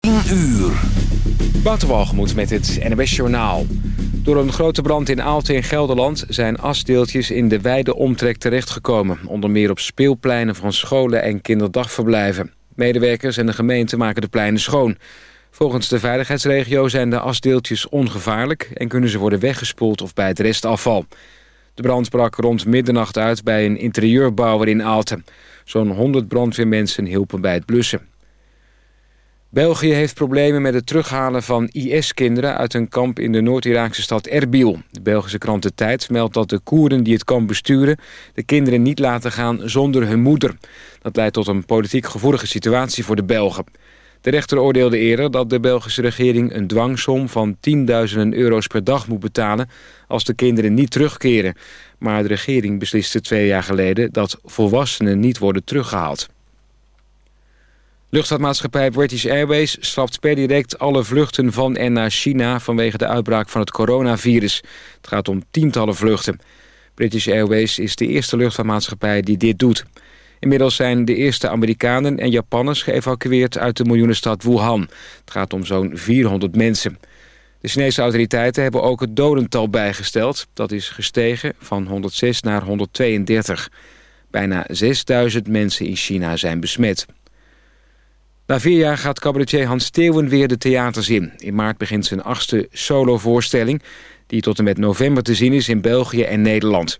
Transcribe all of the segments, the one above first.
10 uur. Waterwalgemoed met het NWS Journaal. Door een grote brand in Aalten in Gelderland... zijn asdeeltjes in de wijde omtrek terechtgekomen. Onder meer op speelpleinen van scholen en kinderdagverblijven. Medewerkers en de gemeente maken de pleinen schoon. Volgens de veiligheidsregio zijn de asdeeltjes ongevaarlijk... en kunnen ze worden weggespoeld of bij het restafval. De brand brak rond middernacht uit bij een interieurbouwer in Aalten. Zo'n 100 brandweermensen hielpen bij het blussen. België heeft problemen met het terughalen van IS-kinderen... uit een kamp in de Noord-Iraakse stad Erbil. De Belgische krant De Tijd meldt dat de Koerden die het kamp besturen... de kinderen niet laten gaan zonder hun moeder. Dat leidt tot een politiek gevoelige situatie voor de Belgen. De rechter oordeelde eerder dat de Belgische regering... een dwangsom van tienduizenden euro's per dag moet betalen... als de kinderen niet terugkeren. Maar de regering besliste twee jaar geleden... dat volwassenen niet worden teruggehaald. Luchtvaartmaatschappij British Airways schrapt per direct alle vluchten van en naar China vanwege de uitbraak van het coronavirus. Het gaat om tientallen vluchten. British Airways is de eerste luchtvaartmaatschappij die dit doet. Inmiddels zijn de eerste Amerikanen en Japanners geëvacueerd uit de miljoenenstad Wuhan. Het gaat om zo'n 400 mensen. De Chinese autoriteiten hebben ook het dodental bijgesteld. Dat is gestegen van 106 naar 132. Bijna 6000 mensen in China zijn besmet. Na vier jaar gaat cabaretier Hans Steeuwen weer de theaters in. In maart begint zijn achtste solovoorstelling... die tot en met november te zien is in België en Nederland.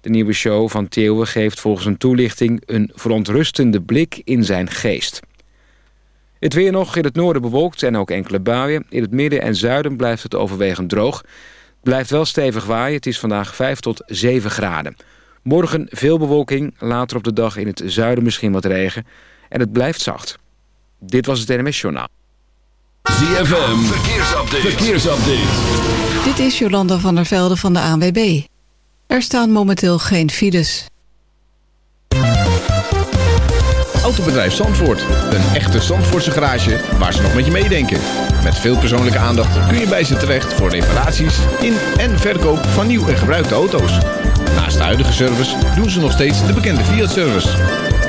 De nieuwe show van Theeuwen geeft volgens een toelichting... een verontrustende blik in zijn geest. Het weer nog in het noorden bewolkt en ook enkele buien. In het midden en zuiden blijft het overwegend droog. Het blijft wel stevig waaien. Het is vandaag 5 tot 7 graden. Morgen veel bewolking, later op de dag in het zuiden misschien wat regen. En het blijft zacht. Dit was het NMS Journaal. ZFM, verkeersupdate. verkeersupdate. Dit is Jolanda van der Velde van de ANWB. Er staan momenteel geen files. Autobedrijf Zandvoort. Een echte Zandvoortse garage waar ze nog met je meedenken. Met veel persoonlijke aandacht kun je bij ze terecht voor reparaties in en verkoop van nieuw en gebruikte auto's. Naast de huidige service doen ze nog steeds de bekende Fiat-service.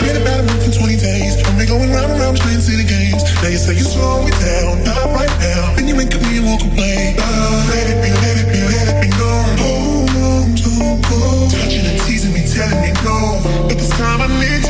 Been about a month and 20 days. And we going round and round playing city games. Now you say you slow it down, not right now. Then you ain't me and won't complain. Uh, let it be, let it be, let it be known. Hold on to go. Touching and teasing me, telling me no. But this time I need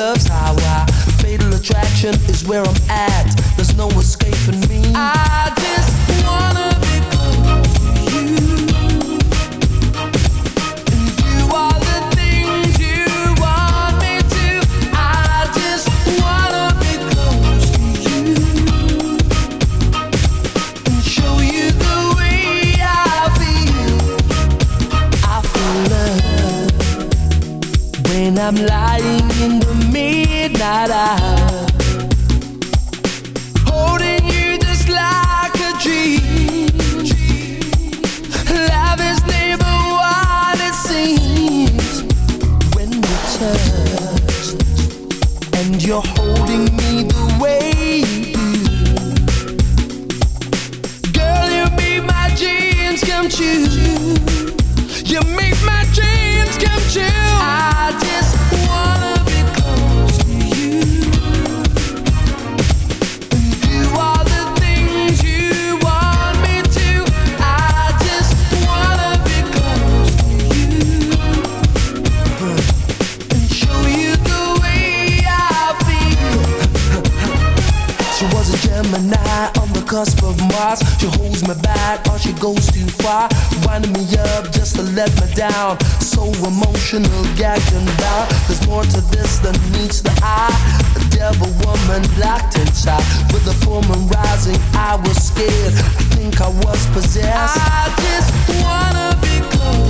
love's highway. Fatal attraction is where I'm at emotional gagging down. There's more to this than meets the eye. A devil woman locked inside with a woman rising. I was scared. I think I was possessed. I just wanna be close.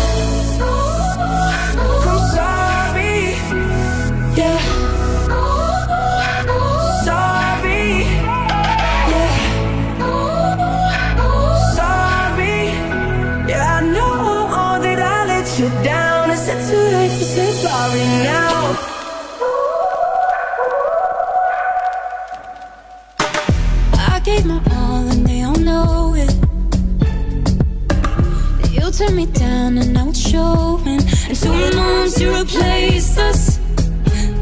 And two months to replace us.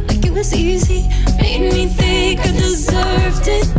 Like it was easy, made me think I deserved it.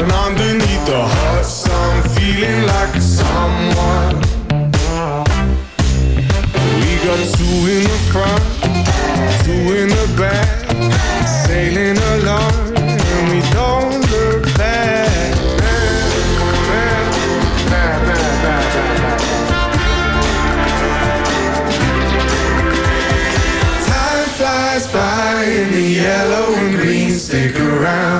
Shotgun underneath the hot sun, feeling like someone. We got two in the front, two in the back, sailing along, and we don't look back. Time flies by in the yellow and green. Stick around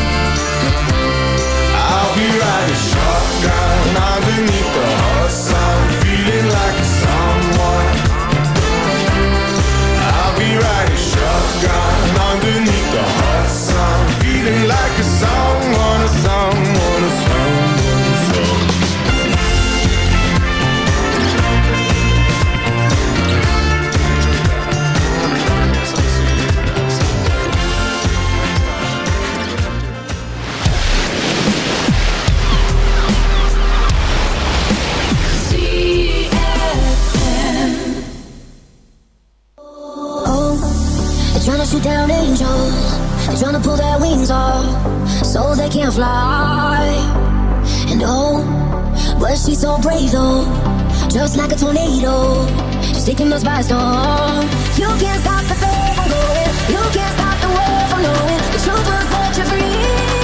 Shotgun underneath the hot sun, feeling can't fly. And oh, but she's so brave though, just like a tornado. She's taking us by storm. You can't stop the faith from going. You can't stop the world from knowing the truth will set you free.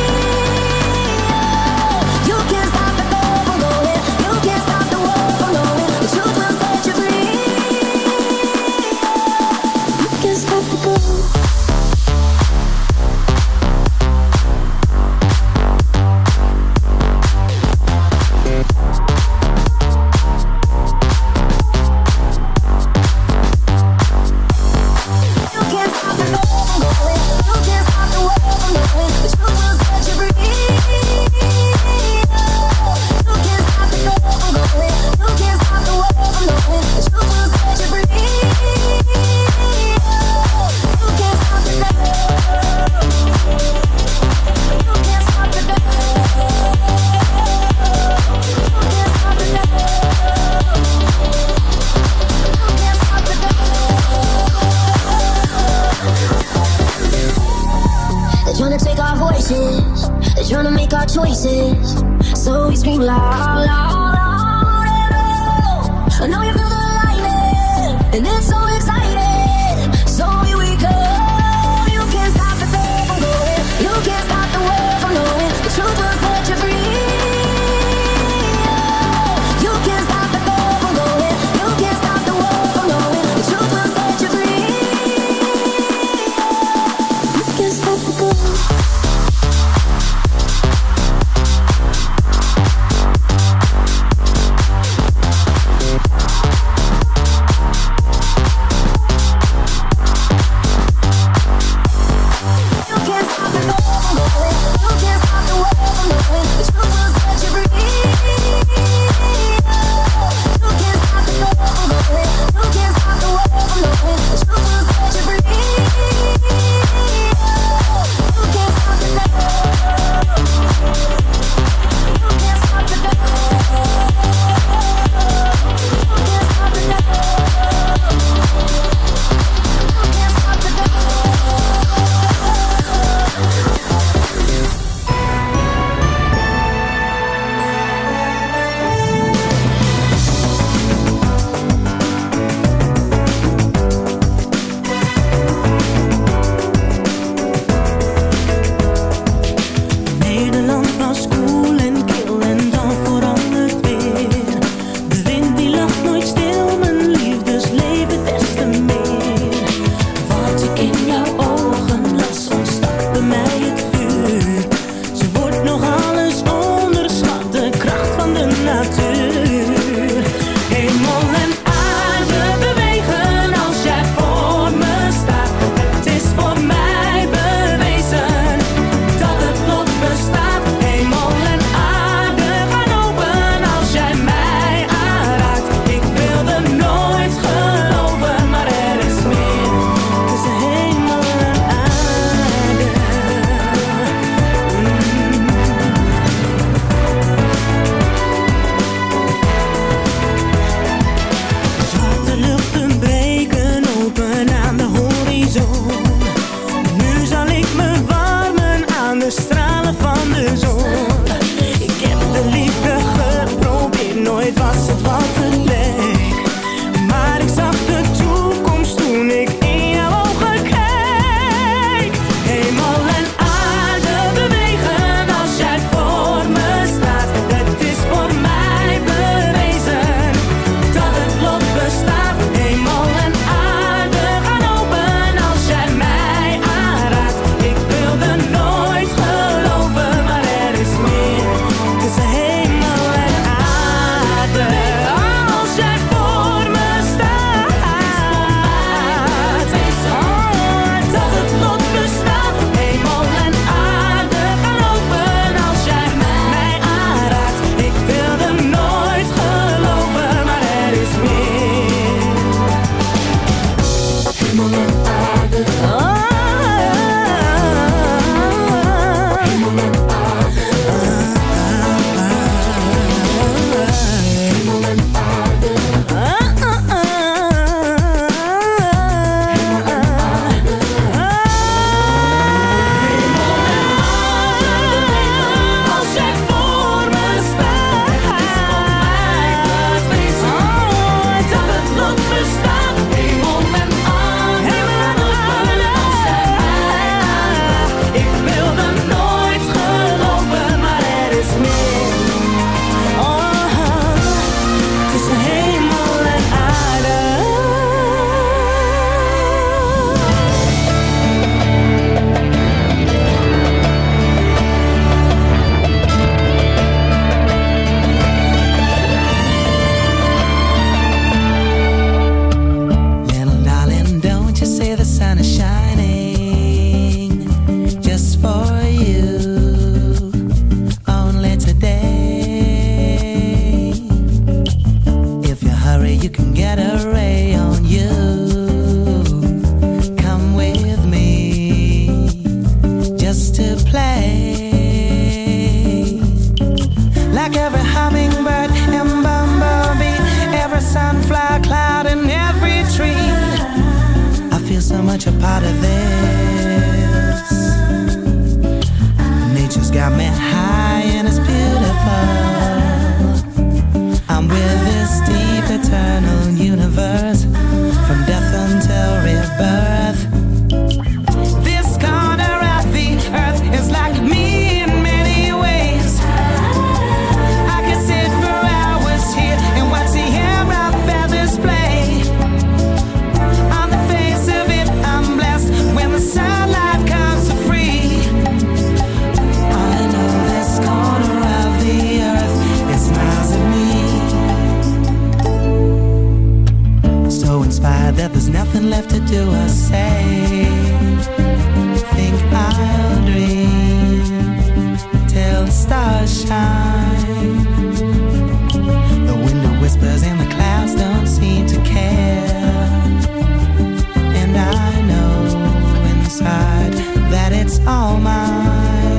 it's all mine.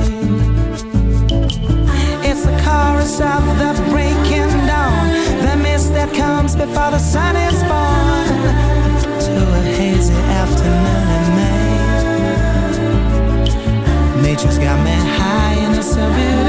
It's the chorus of the breaking dawn, the mist that comes before the sun is born. To a hazy afternoon in May, nature's got me high in the suburbs.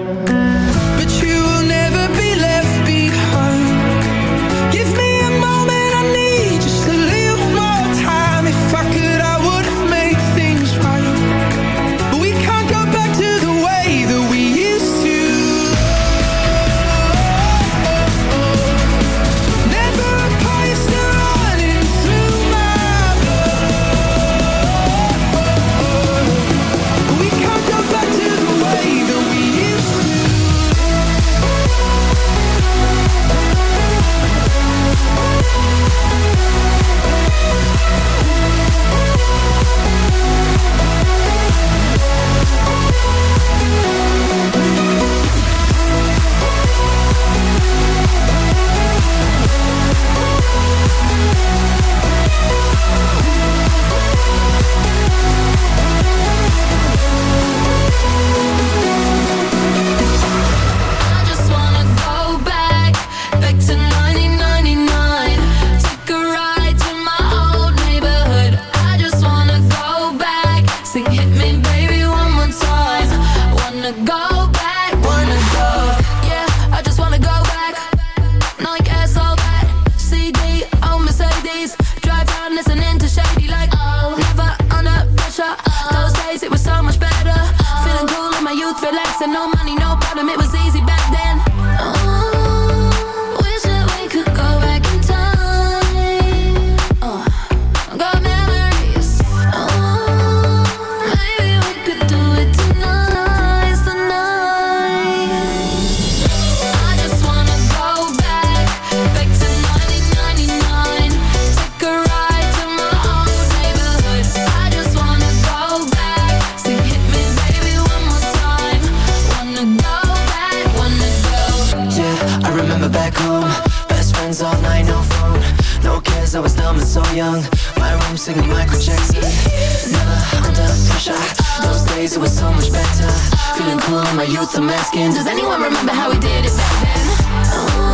Does anyone remember how we did it back then? Uh-huh.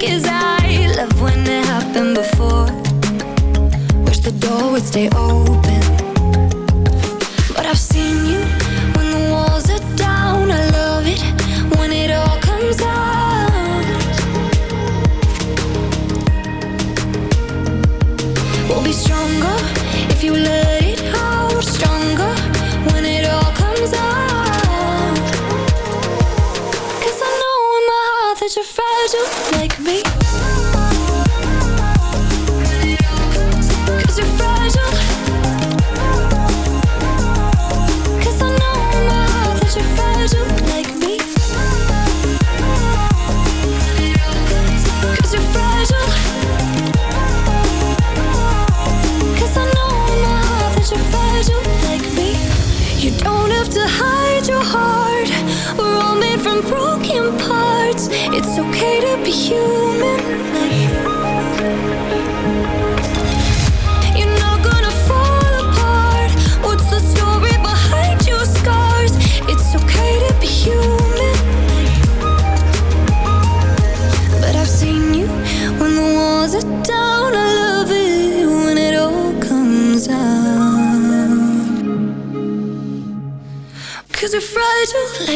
Cause I love when it happened before. Wish the door would stay open. But I've seen you when the walls are down. I love it when it all comes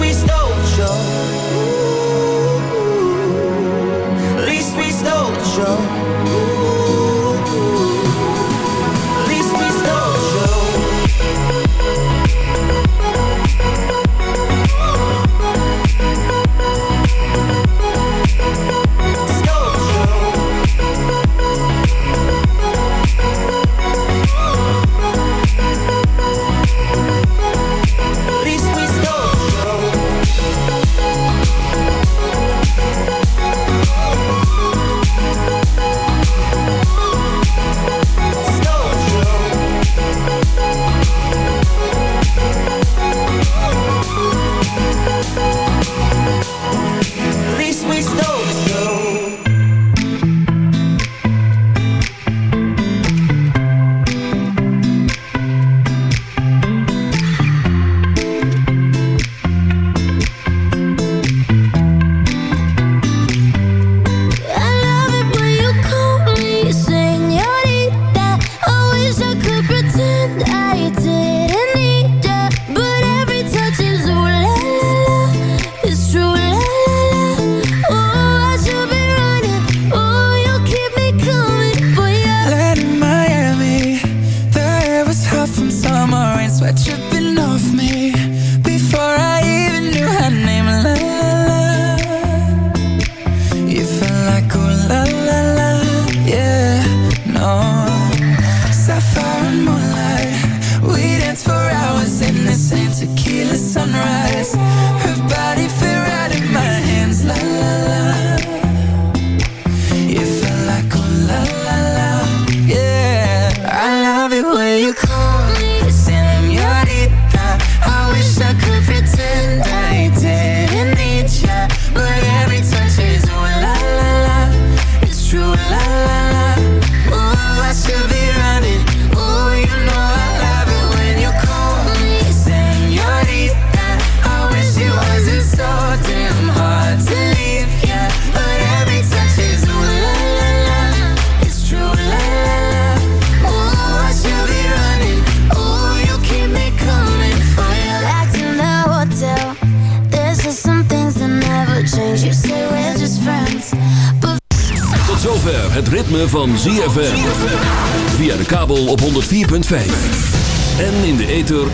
we stole